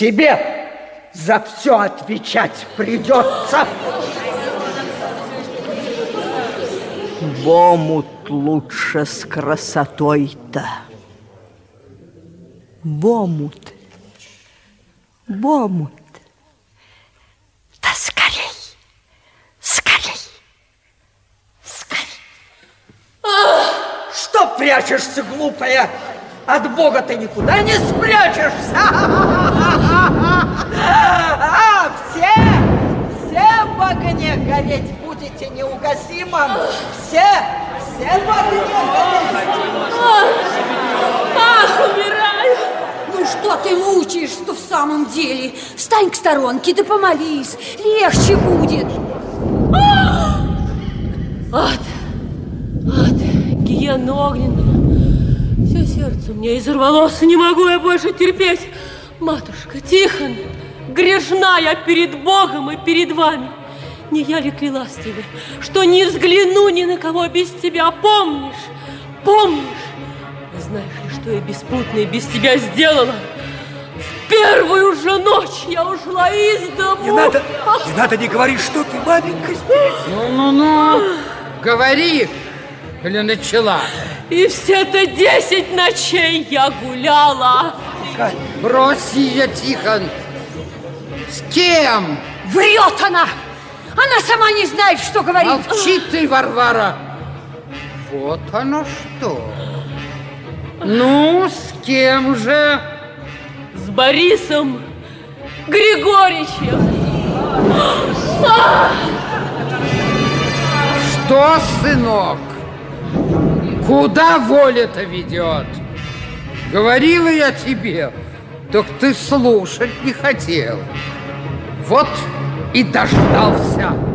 Тебе за все отвечать придется. В омут лучше с красотой-то. В омут. В омут. Да скорей, скорей, скорей. Что прячешься, глупая? От Бога ты никуда не спрячешься. А, все, все в огне гореть будете неугасимым. Все, все в огне гореть. Ах, умираю! Ну что ты мучаешь-то в самом деле? Встань к сторонке, да помолись, легче будет. Ад, ад, гиена огненная. Сердце у меня изорвалось, не могу я больше терпеть. Матушка, Тихон, грешна я перед Богом и перед вами. Не я ли клялась тебе, что не взгляну ни на кого без тебя, помнишь? Помнишь? Знаешь ли, что я беспутно и без тебя сделала? В первую же ночь я ушла из дому. Не надо, не надо, не говори, что ты, маменька, Ну-ну-ну, говори, или начала. И все-то десять ночей я гуляла. Брось ее, Тихон. С кем? Врет она! Она сама не знает, что говорит. Молчи ты, Варвара. Вот оно что. Ну, с кем же? С Борисом Григорьевичем. Что, сынок? Куда воля-то ведет? Говорила я тебе, так ты слушать не хотел. Вот и дождался.